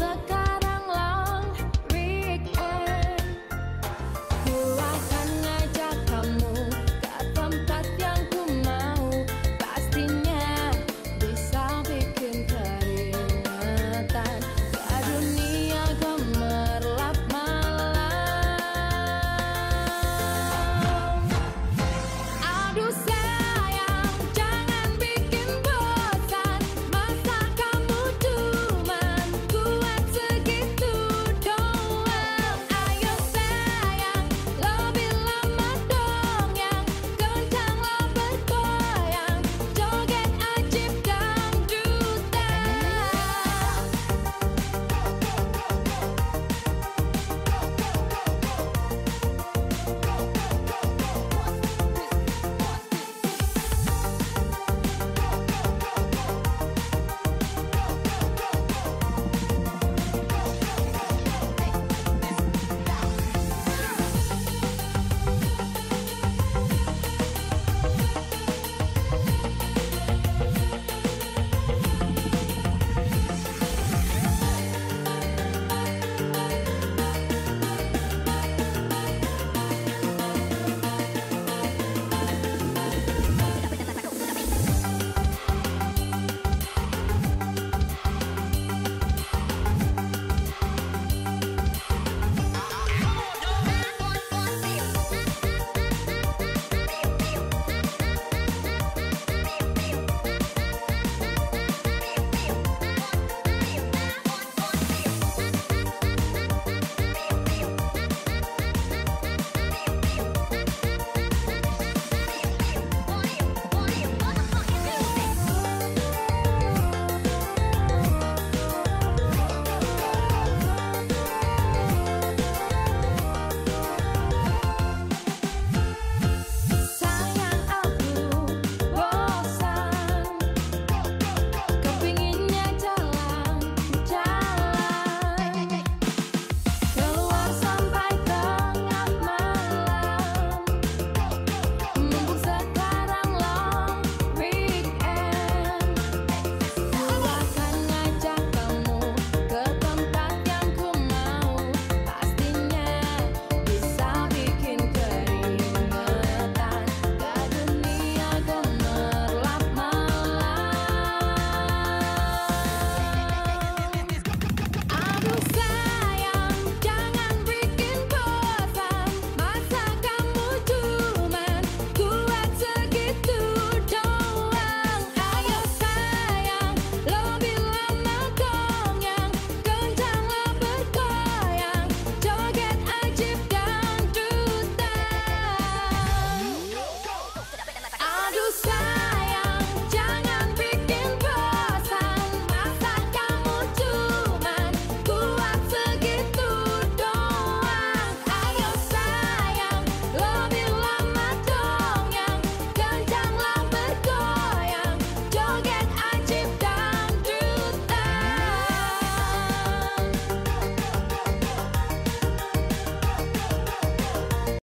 the